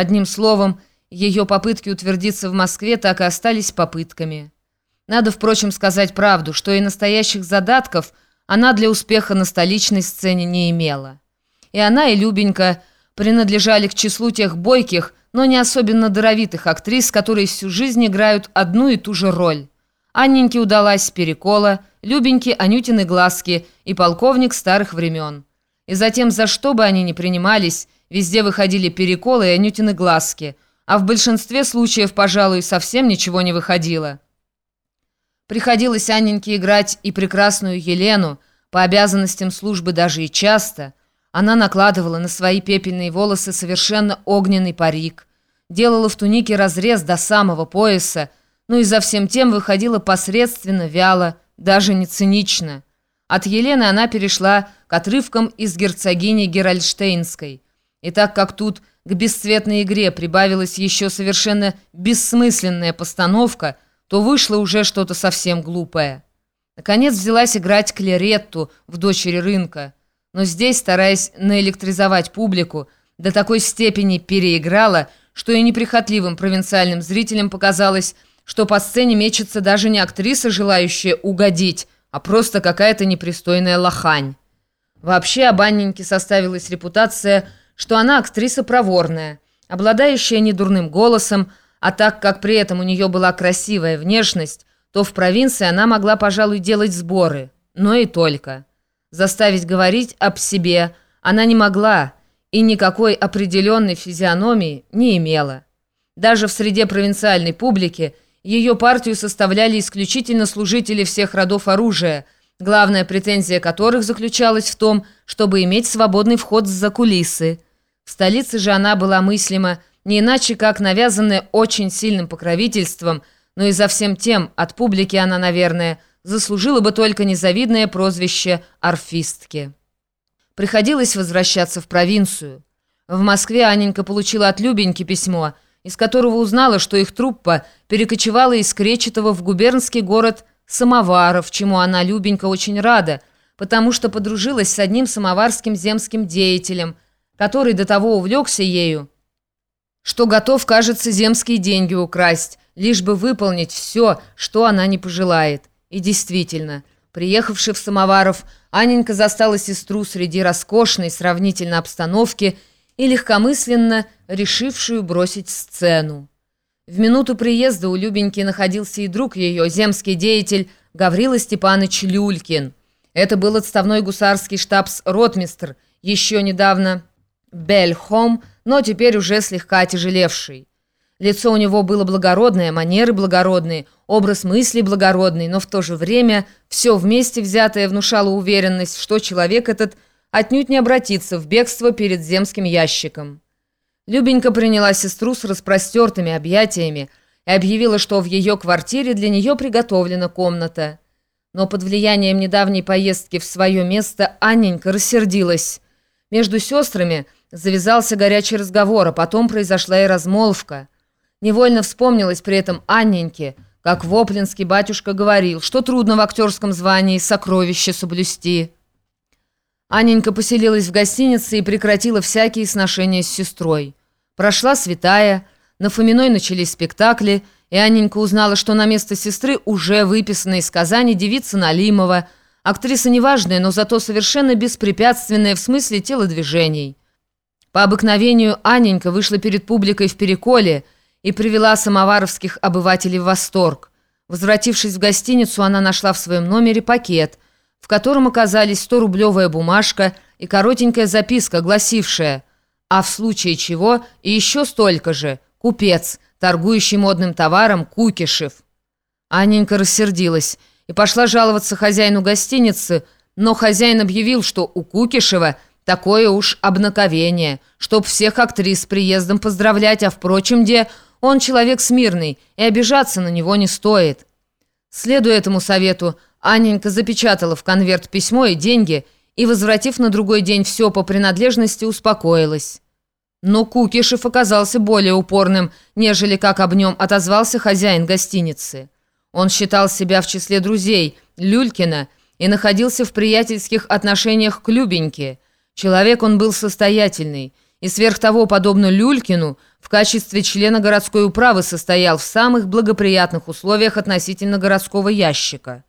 Одним словом, ее попытки утвердиться в Москве так и остались попытками. Надо, впрочем, сказать правду, что и настоящих задатков она для успеха на столичной сцене не имела. И она, и Любенька принадлежали к числу тех бойких, но не особенно даровитых актрис, которые всю жизнь играют одну и ту же роль. Анненьке удалась перекола, Любеньке Анютины глазки и полковник старых времен. И затем, за что бы они ни принимались, везде выходили переколы и Анютины глазки, а в большинстве случаев, пожалуй, совсем ничего не выходило. Приходилось Анненьке играть и прекрасную Елену, по обязанностям службы даже и часто – она накладывала на свои пепельные волосы совершенно огненный парик, делала в тунике разрез до самого пояса, но и за всем тем выходила посредственно, вяло, даже не цинично. От Елены она перешла к отрывкам из герцогини Геральдштейнской. И так как тут к бесцветной игре прибавилась еще совершенно бессмысленная постановка, то вышло уже что-то совсем глупое. Наконец взялась играть Клеретту в «Дочери рынка» но здесь, стараясь наэлектризовать публику, до такой степени переиграла, что и неприхотливым провинциальным зрителям показалось, что по сцене мечется даже не актриса, желающая угодить, а просто какая-то непристойная лохань. Вообще об Анненьке составилась репутация, что она актриса проворная, обладающая недурным голосом, а так как при этом у нее была красивая внешность, то в провинции она могла, пожалуй, делать сборы, но и только. Заставить говорить об себе она не могла и никакой определенной физиономии не имела. Даже в среде провинциальной публики ее партию составляли исключительно служители всех родов оружия, главная претензия которых заключалась в том, чтобы иметь свободный вход за кулисы. В столице же она была мыслима не иначе, как навязанная очень сильным покровительством, но и за всем тем от публики она, наверное, заслужила бы только незавидное прозвище «орфистки». Приходилось возвращаться в провинцию. В Москве Анненька получила от Любеньки письмо, из которого узнала, что их труппа перекочевала из Кречетова в губернский город Самоваров, чему она, Любенька, очень рада, потому что подружилась с одним самоварским земским деятелем, который до того увлекся ею, что готов, кажется, земские деньги украсть, лишь бы выполнить все, что она не пожелает. И действительно, приехавший в Самоваров, Аненька застала сестру среди роскошной сравнительно обстановки и легкомысленно решившую бросить сцену. В минуту приезда у Любеньки находился и друг ее, земский деятель Гаврила Степанович Люлькин. Это был отставной гусарский штабс-ротмистр, еще недавно Бельхом, но теперь уже слегка отяжелевший. Лицо у него было благородное, манеры благородные, образ мысли благородный, но в то же время все вместе взятое внушало уверенность, что человек этот отнюдь не обратится в бегство перед земским ящиком. Любенька приняла сестру с распростертыми объятиями и объявила, что в ее квартире для нее приготовлена комната. Но под влиянием недавней поездки в свое место Анненька рассердилась. Между сестрами завязался горячий разговор, а потом произошла и размолвка – Невольно вспомнилось при этом Анненьке, как Воплинский батюшка говорил, что трудно в актерском звании сокровище соблюсти. Анненька поселилась в гостинице и прекратила всякие сношения с сестрой. Прошла святая, на Фоминой начались спектакли, и Анненька узнала, что на место сестры уже выписана из Казани девица Налимова, актриса неважная, но зато совершенно беспрепятственная в смысле телодвижений. По обыкновению Анненька вышла перед публикой в Переколе – и привела самоваровских обывателей в восторг. Возвратившись в гостиницу, она нашла в своем номере пакет, в котором оказались 100-рублевая бумажка и коротенькая записка, гласившая «А в случае чего еще столько же, купец, торгующий модным товаром Кукишев». Анненька рассердилась и пошла жаловаться хозяину гостиницы, но хозяин объявил, что у Кукишева такое уж обнаковение, чтоб всех актрис с приездом поздравлять, а впрочем, где... Он человек смирный, и обижаться на него не стоит. Следуя этому совету, Анненька запечатала в конверт письмо и деньги и, возвратив на другой день все по принадлежности, успокоилась. Но Кукишев оказался более упорным, нежели как об нем отозвался хозяин гостиницы. Он считал себя в числе друзей Люлькина и находился в приятельских отношениях к Любеньке. Человек он был состоятельный – и сверх того, подобно Люлькину, в качестве члена городской управы состоял в самых благоприятных условиях относительно городского ящика.